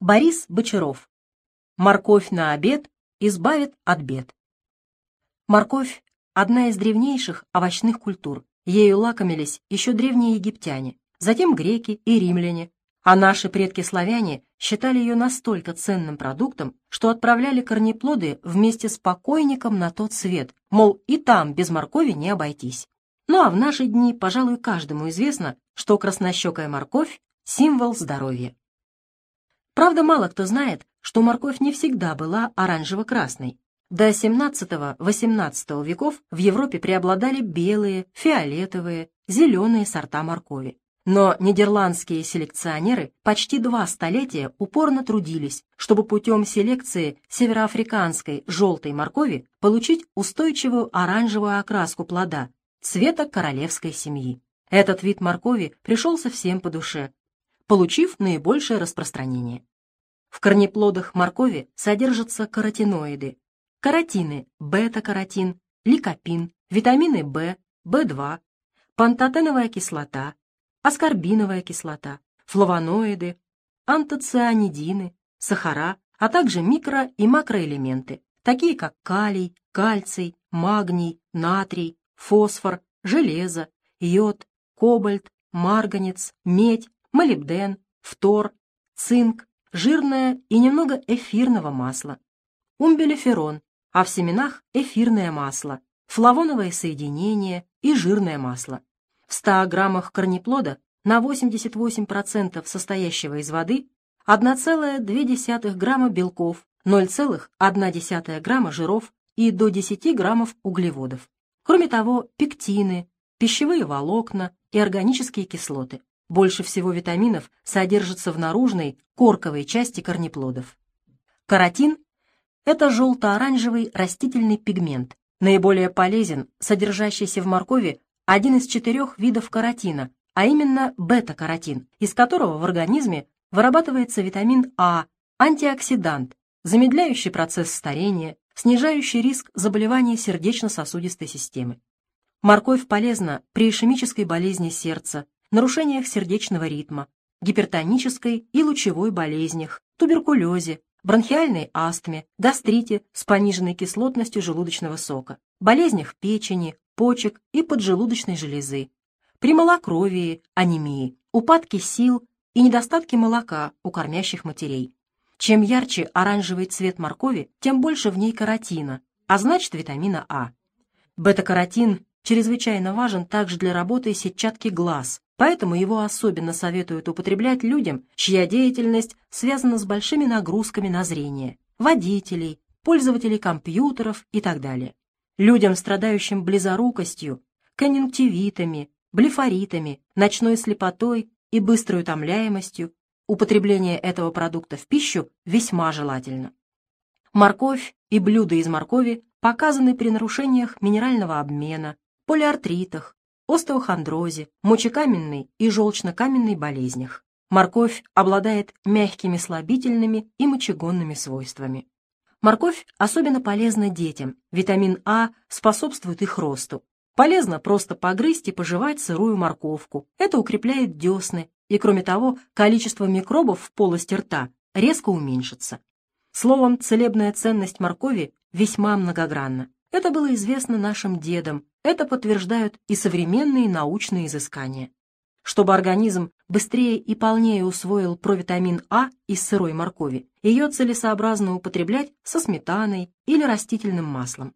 Борис Бочаров. Морковь на обед избавит от бед. Морковь – одна из древнейших овощных культур. Ею лакомились еще древние египтяне, затем греки и римляне, а наши предки-славяне считали ее настолько ценным продуктом, что отправляли корнеплоды вместе с покойником на тот свет, мол, и там без моркови не обойтись. Ну а в наши дни, пожалуй, каждому известно, что краснощекая морковь – символ здоровья. Правда, мало кто знает, что морковь не всегда была оранжево-красной. До XVII-XVIII веков в Европе преобладали белые, фиолетовые, зеленые сорта моркови. Но нидерландские селекционеры почти два столетия упорно трудились, чтобы путем селекции североафриканской желтой моркови получить устойчивую оранжевую окраску плода, цвета королевской семьи. Этот вид моркови пришелся всем по душе, получив наибольшее распространение. В корнеплодах моркови содержатся каротиноиды. Каротины – бета-каротин, ликопин, витамины В, В2, пантотеновая кислота, аскорбиновая кислота, флавоноиды, антоцианидины, сахара, а также микро- и макроэлементы, такие как калий, кальций, магний, натрий, фосфор, железо, йод, кобальт, марганец, медь, молибден, фтор, цинк, жирное и немного эфирного масла, умбелеферон, а в семенах эфирное масло, флавоновое соединение и жирное масло. В 100 граммах корнеплода на 88% состоящего из воды 1,2 грамма белков, 0,1 грамма жиров и до 10 граммов углеводов. Кроме того, пектины, пищевые волокна и органические кислоты. Больше всего витаминов содержится в наружной, корковой части корнеплодов. Каротин – это желто-оранжевый растительный пигмент, наиболее полезен, содержащийся в моркови один из четырех видов каротина, а именно бета-каротин, из которого в организме вырабатывается витамин А, антиоксидант, замедляющий процесс старения, снижающий риск заболеваний сердечно-сосудистой системы. Морковь полезна при ишемической болезни сердца, нарушениях сердечного ритма, гипертонической и лучевой болезнях, туберкулезе, бронхиальной астме, гастрите с пониженной кислотностью желудочного сока, болезнях печени, почек и поджелудочной железы, при малокровии, анемии, упадке сил и недостатке молока у кормящих матерей. Чем ярче оранжевый цвет моркови, тем больше в ней каротина, а значит витамина А. Бета-каротин чрезвычайно важен также для работы сетчатки глаз, поэтому его особенно советуют употреблять людям, чья деятельность связана с большими нагрузками на зрение, водителей, пользователей компьютеров и так далее. Людям, страдающим близорукостью, конъюнктивитами, блефоритами, ночной слепотой и быстрой утомляемостью, употребление этого продукта в пищу весьма желательно. Морковь и блюда из моркови показаны при нарушениях минерального обмена, полиартритах, остеохондрозе, мочекаменной и желчнокаменной болезнях. Морковь обладает мягкими слабительными и мочегонными свойствами. Морковь особенно полезна детям. Витамин А способствует их росту. Полезно просто погрызть и пожевать сырую морковку. Это укрепляет десны, и, кроме того, количество микробов в полости рта резко уменьшится. Словом, целебная ценность моркови весьма многогранна. Это было известно нашим дедам, это подтверждают и современные научные изыскания. Чтобы организм быстрее и полнее усвоил провитамин А из сырой моркови, ее целесообразно употреблять со сметаной или растительным маслом.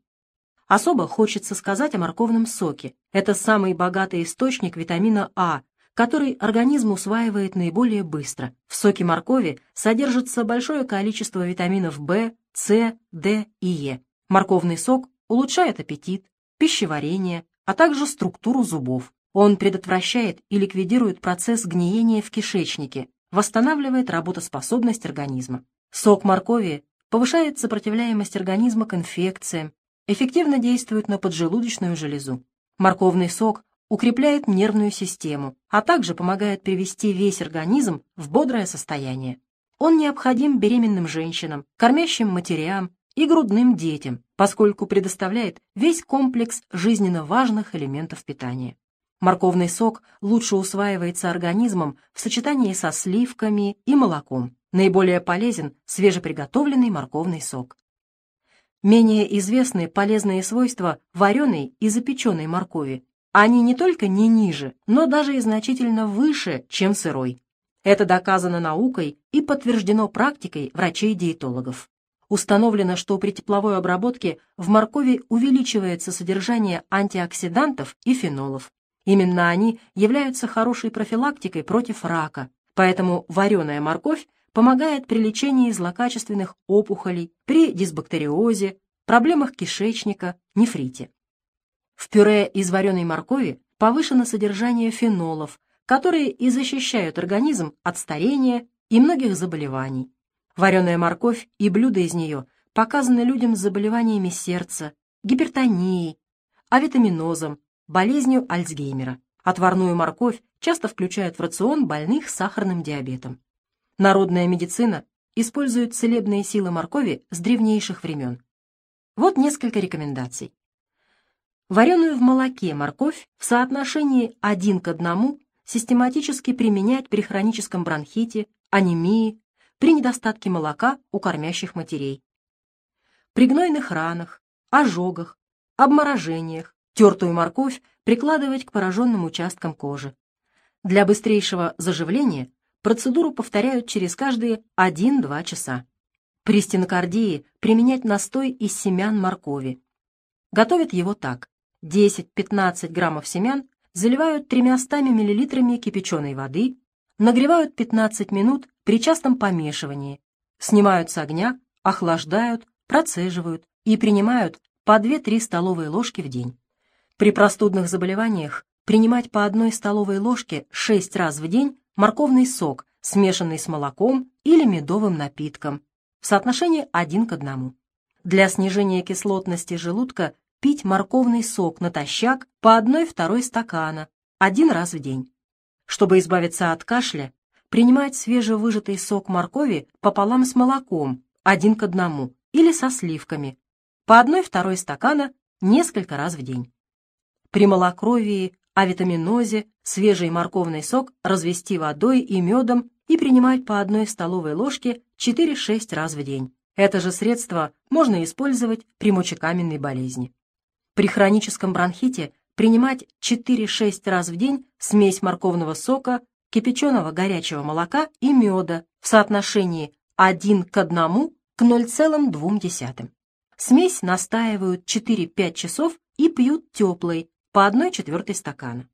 Особо хочется сказать о морковном соке. Это самый богатый источник витамина А, который организм усваивает наиболее быстро. В соке моркови содержится большое количество витаминов В, С, D и Е. Морковный сок улучшает аппетит, пищеварение, а также структуру зубов. Он предотвращает и ликвидирует процесс гниения в кишечнике, восстанавливает работоспособность организма. Сок моркови повышает сопротивляемость организма к инфекциям, эффективно действует на поджелудочную железу. Морковный сок укрепляет нервную систему, а также помогает привести весь организм в бодрое состояние. Он необходим беременным женщинам, кормящим матерям и грудным детям, поскольку предоставляет весь комплекс жизненно важных элементов питания. Морковный сок лучше усваивается организмом в сочетании со сливками и молоком. Наиболее полезен свежеприготовленный морковный сок. Менее известны полезные свойства вареной и запеченной моркови. Они не только не ниже, но даже и значительно выше, чем сырой. Это доказано наукой и подтверждено практикой врачей-диетологов. Установлено, что при тепловой обработке в моркови увеличивается содержание антиоксидантов и фенолов. Именно они являются хорошей профилактикой против рака, поэтому вареная морковь помогает при лечении злокачественных опухолей, при дисбактериозе, проблемах кишечника, нефрите. В пюре из вареной моркови повышено содержание фенолов, которые и защищают организм от старения и многих заболеваний. Вареная морковь и блюда из нее показаны людям с заболеваниями сердца, гипертонией, авитаминозом, болезнью Альцгеймера. Отварную морковь часто включают в рацион больных с сахарным диабетом. Народная медицина использует целебные силы моркови с древнейших времен. Вот несколько рекомендаций. Вареную в молоке морковь в соотношении 1 к 1 систематически применять при хроническом бронхите, анемии, при недостатке молока у кормящих матерей. При гнойных ранах, ожогах, обморожениях тертую морковь прикладывать к пораженным участкам кожи. Для быстрейшего заживления процедуру повторяют через каждые 1-2 часа. При стенокардии применять настой из семян моркови. Готовят его так. 10-15 граммов семян заливают 300 мл кипяченой воды, нагревают 15 минут при частом помешивании, снимают с огня, охлаждают, процеживают и принимают по 2-3 столовые ложки в день. При простудных заболеваниях принимать по одной столовой ложке 6 раз в день морковный сок, смешанный с молоком или медовым напитком, в соотношении 1 к 1. Для снижения кислотности желудка пить морковный сок натощак по 1-2 стакана один раз в день. Чтобы избавиться от кашля, принимать свежевыжатый сок моркови пополам с молоком один к одному или со сливками по 1-2 стакана несколько раз в день. При малокровии, авитаминозе свежий морковный сок развести водой и медом и принимать по одной столовой ложке 4-6 раз в день. Это же средство можно использовать при мочекаменной болезни. При хроническом бронхите принимать 4-6 раз в день смесь морковного сока, кипяченого горячего молока и меда в соотношении 1 к 1 к 0,2. Смесь настаивают 4-5 часов и пьют теплой, по 1 четвертой стакана.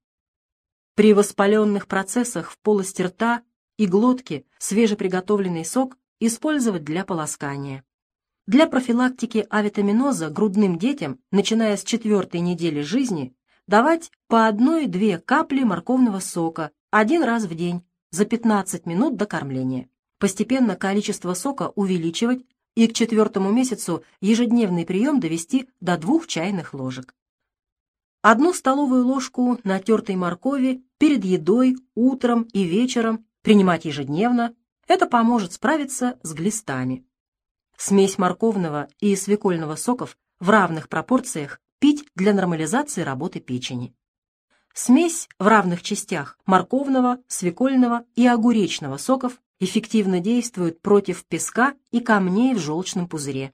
При воспаленных процессах в полости рта и глотки свежеприготовленный сок использовать для полоскания. Для профилактики авитаминоза грудным детям, начиная с четвертой недели жизни, давать по одной-две капли морковного сока один раз в день за 15 минут до кормления. Постепенно количество сока увеличивать и к четвертому месяцу ежедневный прием довести до двух чайных ложек. Одну столовую ложку натертой моркови перед едой, утром и вечером принимать ежедневно. Это поможет справиться с глистами. Смесь морковного и свекольного соков в равных пропорциях пить для нормализации работы печени. Смесь в равных частях морковного, свекольного и огуречного соков эффективно действует против песка и камней в желчном пузыре.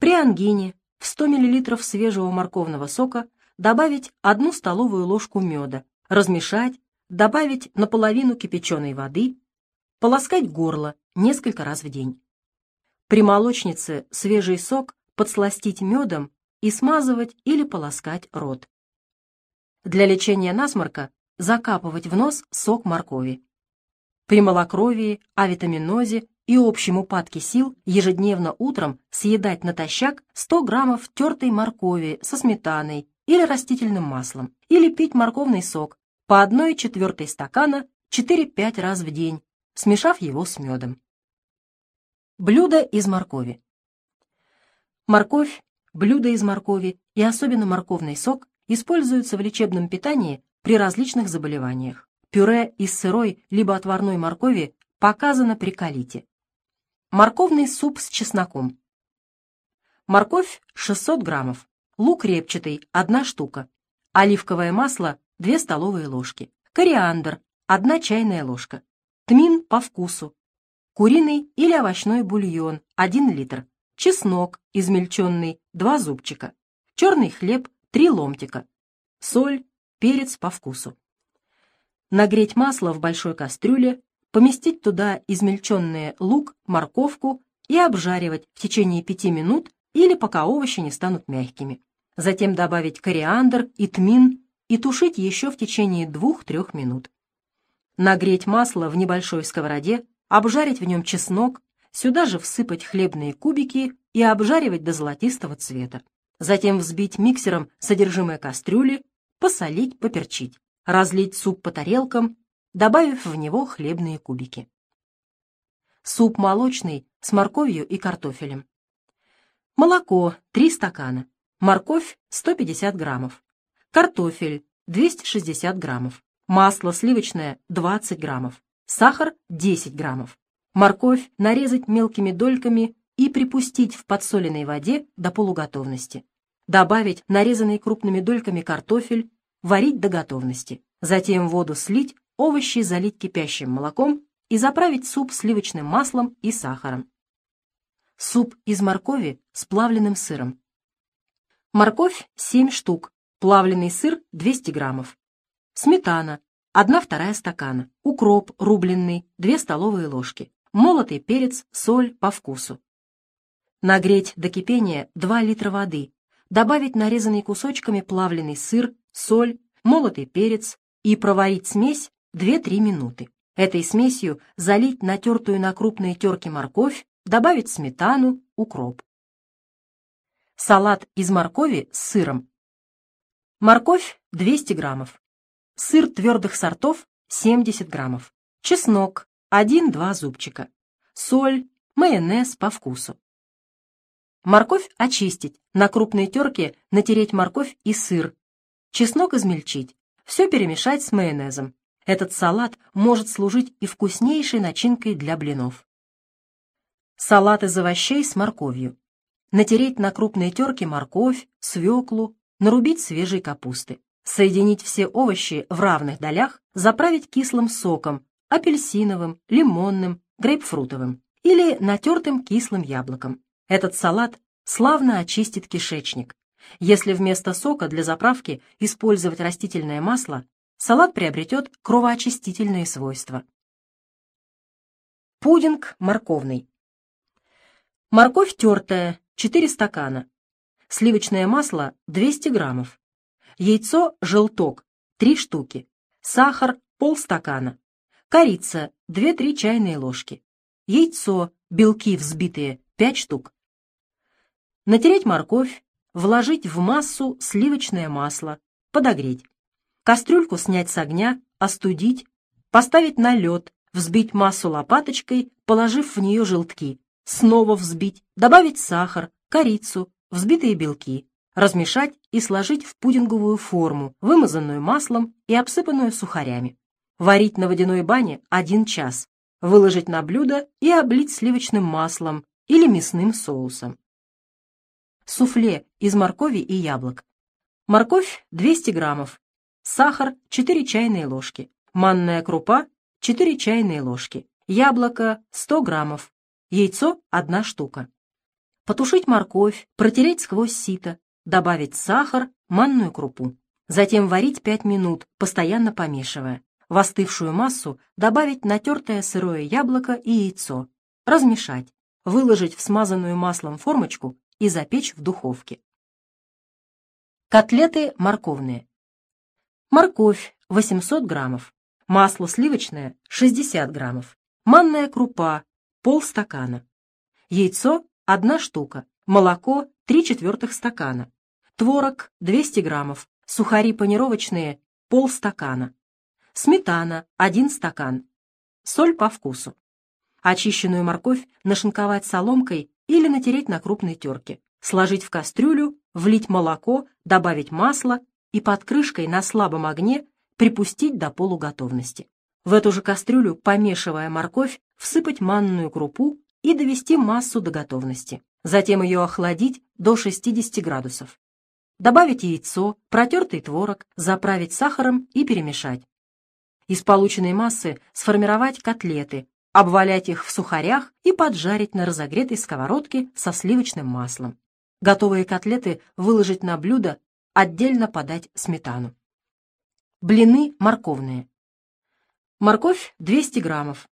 При ангине в 100 мл свежего морковного сока добавить одну столовую ложку меда, размешать, добавить наполовину кипяченой воды, полоскать горло несколько раз в день. При молочнице свежий сок подсластить медом и смазывать или полоскать рот. Для лечения насморка закапывать в нос сок моркови. При малокровии, авитаминозе и общем упадке сил ежедневно утром съедать натощак 100 граммов тертой моркови со сметаной или растительным маслом, или пить морковный сок по 1 четвертой стакана 4-5 раз в день, смешав его с медом. Блюдо из моркови. Морковь, блюдо из моркови и особенно морковный сок используются в лечебном питании при различных заболеваниях. Пюре из сырой либо отварной моркови показано при колите. Морковный суп с чесноком. Морковь 600 граммов, лук репчатый 1 штука, оливковое масло 2 столовые ложки, кориандр 1 чайная ложка, тмин по вкусу, куриный или овощной бульон 1 литр, чеснок измельченный 2 зубчика, черный хлеб 3 ломтика, соль, перец по вкусу. Нагреть масло в большой кастрюле, поместить туда измельченный лук, морковку и обжаривать в течение 5 минут или пока овощи не станут мягкими. Затем добавить кориандр и тмин и тушить еще в течение 2-3 минут. Нагреть масло в небольшой сковороде, обжарить в нем чеснок, сюда же всыпать хлебные кубики и обжаривать до золотистого цвета. Затем взбить миксером содержимое кастрюли, посолить, поперчить, разлить суп по тарелкам, добавив в него хлебные кубики. Суп молочный с морковью и картофелем. Молоко 3 стакана, морковь 150 граммов, картофель 260 граммов, масло сливочное 20 граммов, сахар 10 граммов. Морковь нарезать мелкими дольками и припустить в подсоленной воде до полуготовности. Добавить нарезанный крупными дольками картофель, варить до готовности. Затем воду слить, овощи залить кипящим молоком и заправить суп сливочным маслом и сахаром. Суп из моркови с плавленным сыром. Морковь 7 штук, плавленый сыр 200 граммов. Сметана 1 вторая стакана. Укроп рубленный 2 столовые ложки. Молотый перец, соль по вкусу. Нагреть до кипения 2 литра воды. Добавить нарезанный кусочками плавленый сыр, соль, молотый перец и проварить смесь 2-3 минуты. Этой смесью залить натертую на крупной терке морковь, добавить сметану, укроп. Салат из моркови с сыром. Морковь 200 граммов. Сыр твердых сортов 70 граммов. Чеснок 1-2 зубчика. Соль, майонез по вкусу. Морковь очистить, на крупной терке натереть морковь и сыр. Чеснок измельчить. Все перемешать с майонезом. Этот салат может служить и вкуснейшей начинкой для блинов. Салат из овощей с морковью. Натереть на крупной терке морковь, свеклу, нарубить свежей капусты. Соединить все овощи в равных долях, заправить кислым соком, апельсиновым, лимонным, грейпфрутовым или натертым кислым яблоком. Этот салат славно очистит кишечник. Если вместо сока для заправки использовать растительное масло, салат приобретет кровоочистительные свойства. Пудинг морковный. Морковь тертая, 4 стакана. Сливочное масло 200 граммов. Яйцо желток 3 штуки. Сахар полстакана. Корица 2-3 чайные ложки. Яйцо, белки взбитые 5 штук. Натереть морковь, вложить в массу сливочное масло, подогреть. Кастрюльку снять с огня, остудить, поставить на лед, взбить массу лопаточкой, положив в нее желтки, снова взбить, добавить сахар, корицу, взбитые белки, размешать и сложить в пудинговую форму, вымазанную маслом и обсыпанную сухарями. Варить на водяной бане 1 час, выложить на блюдо и облить сливочным маслом или мясным соусом суфле из моркови и яблок. Морковь 200 граммов, сахар 4 чайные ложки, манная крупа 4 чайные ложки, яблоко 100 граммов, яйцо 1 штука. Потушить морковь, протереть сквозь сито, добавить сахар, манную крупу. Затем варить 5 минут, постоянно помешивая. В остывшую массу добавить натертое сырое яблоко и яйцо. Размешать. Выложить в смазанную маслом формочку и запечь в духовке. Котлеты морковные. Морковь 800 граммов, масло сливочное 60 граммов, манная крупа полстакана, яйцо 1 штука, молоко 3 четвертых стакана, творог 200 граммов, сухари панировочные полстакана, сметана 1 стакан, соль по вкусу. Очищенную морковь нашинковать соломкой или натереть на крупной терке, сложить в кастрюлю, влить молоко, добавить масло и под крышкой на слабом огне припустить до полуготовности. В эту же кастрюлю, помешивая морковь, всыпать манную крупу и довести массу до готовности. Затем ее охладить до 60 градусов. Добавить яйцо, протертый творог, заправить сахаром и перемешать. Из полученной массы сформировать котлеты, обвалять их в сухарях и поджарить на разогретой сковородке со сливочным маслом. Готовые котлеты выложить на блюдо, отдельно подать сметану. Блины морковные. Морковь 200 граммов,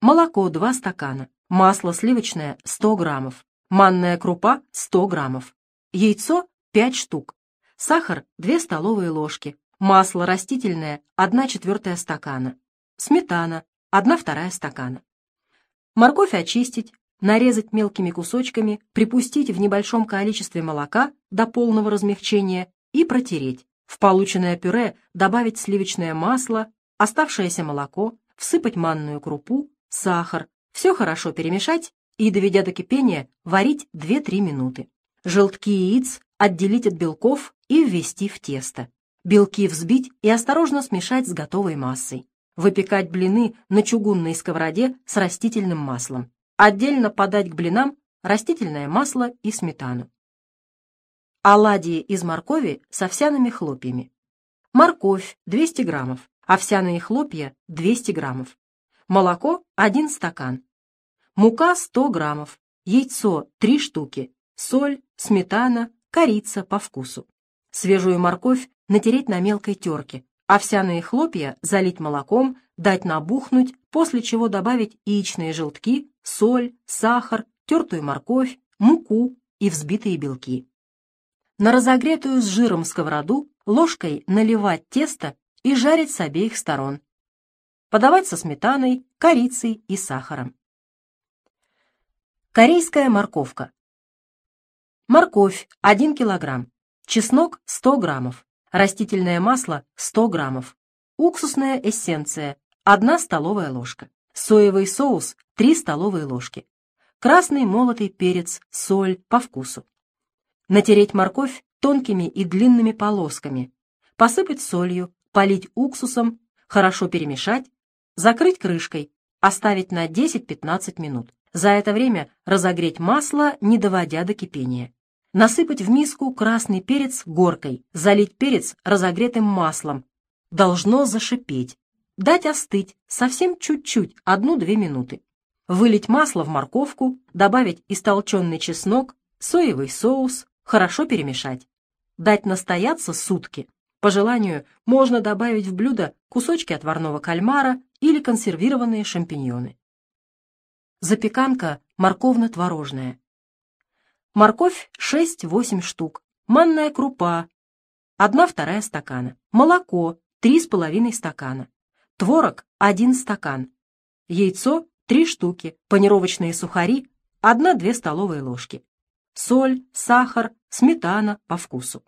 молоко 2 стакана, масло сливочное 100 граммов, манная крупа 100 граммов, яйцо 5 штук, сахар 2 столовые ложки, масло растительное 1 четвертая стакана, сметана 1 вторая стакана. Морковь очистить, нарезать мелкими кусочками, припустить в небольшом количестве молока до полного размягчения и протереть. В полученное пюре добавить сливочное масло, оставшееся молоко, всыпать манную крупу, сахар, все хорошо перемешать и, доведя до кипения, варить 2-3 минуты. Желтки яиц отделить от белков и ввести в тесто. Белки взбить и осторожно смешать с готовой массой. Выпекать блины на чугунной сковороде с растительным маслом. Отдельно подать к блинам растительное масло и сметану. Оладьи из моркови с овсяными хлопьями. Морковь 200 граммов, овсяные хлопья 200 граммов. Молоко 1 стакан. Мука 100 граммов, яйцо 3 штуки, соль, сметана, корица по вкусу. Свежую морковь натереть на мелкой терке, овсяные хлопья залить молоком, дать набухнуть, после чего добавить яичные желтки, соль, сахар, тертую морковь, муку и взбитые белки. На разогретую с жиром сковороду ложкой наливать тесто и жарить с обеих сторон. Подавать со сметаной, корицей и сахаром. Корейская морковка. Морковь 1 килограмм, чеснок 100 граммов, растительное масло 100 граммов, уксусная эссенция 1 столовая ложка, соевый соус 3 столовые ложки, красный молотый перец, соль по вкусу. Натереть морковь тонкими и длинными полосками, посыпать солью, полить уксусом, хорошо перемешать, закрыть крышкой, оставить на 10-15 минут. За это время разогреть масло, не доводя до кипения. Насыпать в миску красный перец горкой, залить перец разогретым маслом. Должно зашипеть дать остыть совсем чуть-чуть, одну-две минуты. Вылить масло в морковку, добавить истолченный чеснок, соевый соус, хорошо перемешать. Дать настояться сутки. По желанию можно добавить в блюдо кусочки отварного кальмара или консервированные шампиньоны. Запеканка морковно-творожная. Морковь 6-8 штук, манная крупа 1-2 стакана, молоко 3,5 стакана, Творог – 1 стакан. Яйцо – 3 штуки. Панировочные сухари – 1-2 столовые ложки. Соль, сахар, сметана по вкусу.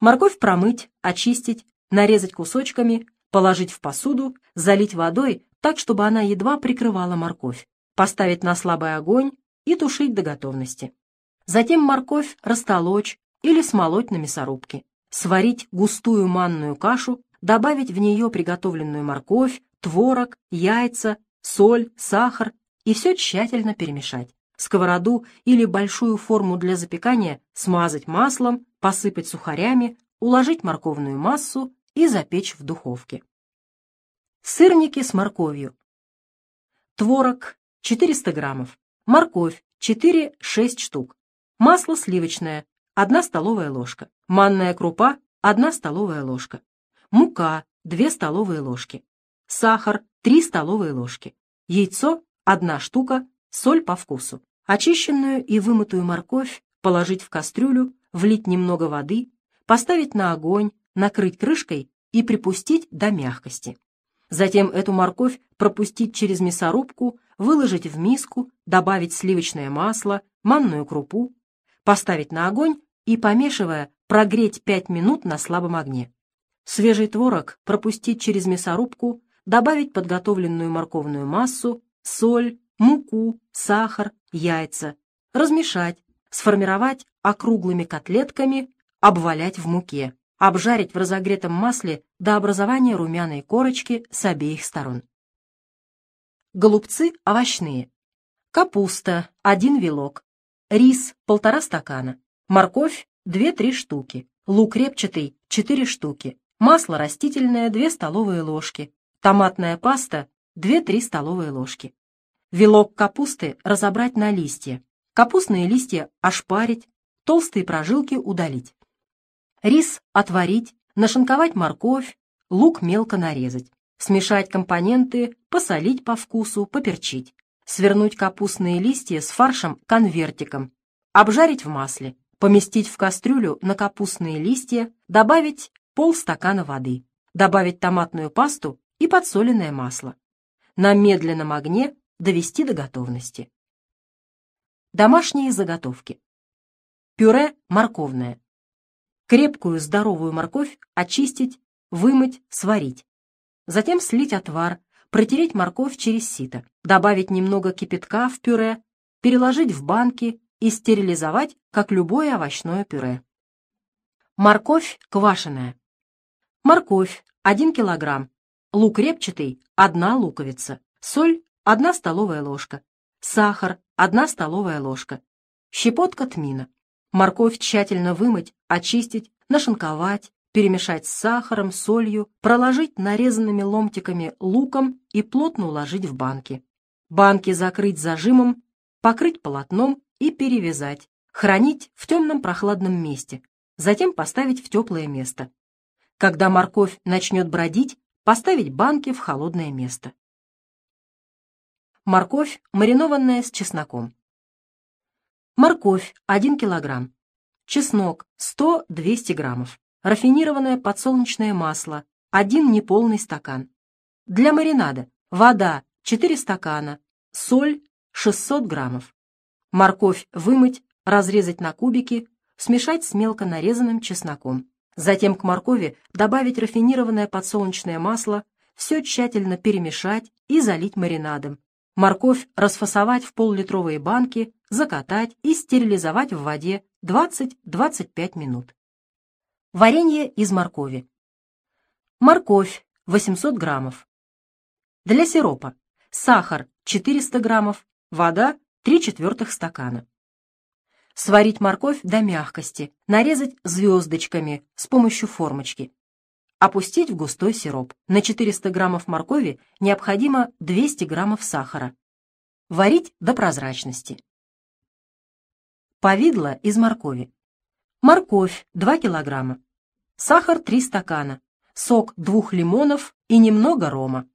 Морковь промыть, очистить, нарезать кусочками, положить в посуду, залить водой так, чтобы она едва прикрывала морковь, поставить на слабый огонь и тушить до готовности. Затем морковь растолочь или смолоть на мясорубке. Сварить густую манную кашу добавить в нее приготовленную морковь, творог, яйца, соль, сахар и все тщательно перемешать. Сковороду или большую форму для запекания смазать маслом, посыпать сухарями, уложить морковную массу и запечь в духовке. Сырники с морковью. Творог 400 граммов, морковь 4-6 штук, масло сливочное 1 столовая ложка, манная крупа 1 столовая ложка, мука 2 столовые ложки, сахар 3 столовые ложки, яйцо 1 штука, соль по вкусу. Очищенную и вымытую морковь положить в кастрюлю, влить немного воды, поставить на огонь, накрыть крышкой и припустить до мягкости. Затем эту морковь пропустить через мясорубку, выложить в миску, добавить сливочное масло, манную крупу, поставить на огонь и, помешивая, прогреть 5 минут на слабом огне. Свежий творог пропустить через мясорубку, добавить подготовленную морковную массу, соль, муку, сахар, яйца, размешать, сформировать округлыми котлетками, обвалять в муке, обжарить в разогретом масле до образования румяной корочки с обеих сторон. Голубцы овощные. Капуста – один вилок. Рис – полтора стакана. Морковь – 2-3 штуки. Лук репчатый – 4 штуки масло растительное 2 столовые ложки, томатная паста 2-3 столовые ложки. Вилок капусты разобрать на листья. Капустные листья ошпарить, толстые прожилки удалить. Рис отварить, нашинковать морковь, лук мелко нарезать. Смешать компоненты, посолить по вкусу, поперчить. Свернуть капустные листья с фаршем конвертиком. Обжарить в масле. Поместить в кастрюлю на капустные листья, добавить полстакана воды. Добавить томатную пасту и подсоленное масло. На медленном огне довести до готовности. Домашние заготовки. Пюре морковное. Крепкую здоровую морковь очистить, вымыть, сварить. Затем слить отвар, протереть морковь через сито, добавить немного кипятка в пюре, переложить в банки и стерилизовать, как любое овощное пюре. Морковь квашеная. Морковь 1 килограмм. Лук репчатый 1 луковица. Соль 1 столовая ложка. Сахар 1 столовая ложка. Щепотка тмина. Морковь тщательно вымыть, очистить, нашинковать, перемешать с сахаром, солью, проложить нарезанными ломтиками луком и плотно уложить в банки. Банки закрыть зажимом, покрыть полотном и перевязать. Хранить в темном прохладном месте. Затем поставить в теплое место. Когда морковь начнет бродить, поставить банки в холодное место. Морковь, маринованная с чесноком. Морковь 1 килограмм. Чеснок 100-200 граммов рафинированное подсолнечное масло, один неполный стакан. Для маринада вода 4 стакана, соль 600 граммов. Морковь вымыть, разрезать на кубики, смешать с мелко нарезанным чесноком. Затем к моркови добавить рафинированное подсолнечное масло, все тщательно перемешать и залить маринадом. Морковь расфасовать в пол-литровые банки, закатать и стерилизовать в воде 20-25 минут. Варенье из моркови. Морковь 800 граммов. Для сиропа. Сахар 400 граммов. Вода 3 четвертых стакана. Сварить морковь до мягкости, нарезать звездочками с помощью формочки. Опустить в густой сироп. На 400 граммов моркови необходимо 200 граммов сахара. Варить до прозрачности. Повидло из моркови. Морковь 2 килограмма. Сахар 3 стакана. Сок двух лимонов и немного рома.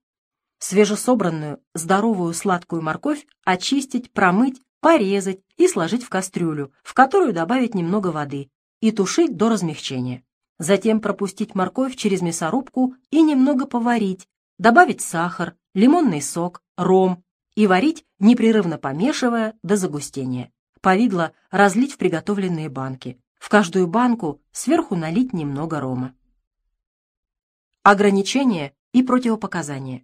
Свежесобранную, здоровую сладкую морковь очистить, промыть, порезать и сложить в кастрюлю, в которую добавить немного воды и тушить до размягчения. Затем пропустить морковь через мясорубку и немного поварить, добавить сахар, лимонный сок, ром и варить, непрерывно помешивая до загустения. Повидло разлить в приготовленные банки. В каждую банку сверху налить немного рома. Ограничения и противопоказания.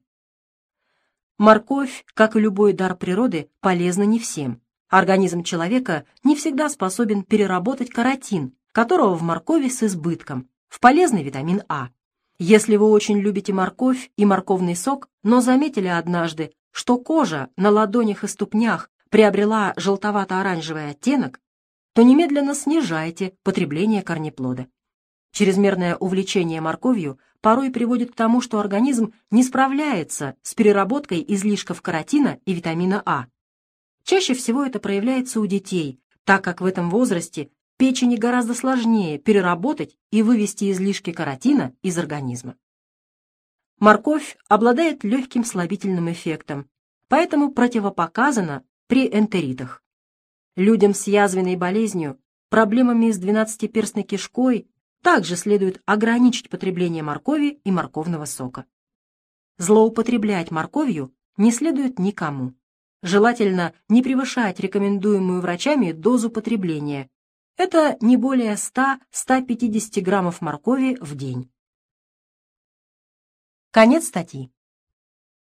Морковь, как и любой дар природы, полезна не всем. Организм человека не всегда способен переработать каротин, которого в моркови с избытком, в полезный витамин А. Если вы очень любите морковь и морковный сок, но заметили однажды, что кожа на ладонях и ступнях приобрела желтовато-оранжевый оттенок, то немедленно снижайте потребление корнеплода. Чрезмерное увлечение морковью порой приводит к тому, что организм не справляется с переработкой излишков каротина и витамина А. Чаще всего это проявляется у детей, так как в этом возрасте печени гораздо сложнее переработать и вывести излишки каротина из организма. Морковь обладает легким слабительным эффектом, поэтому противопоказана при энтеритах. Людям с язвенной болезнью, проблемами с двенадцатиперстной кишкой также следует ограничить потребление моркови и морковного сока. Злоупотреблять морковью не следует никому. Желательно не превышать рекомендуемую врачами дозу потребления. Это не более 100-150 граммов моркови в день. Конец статьи.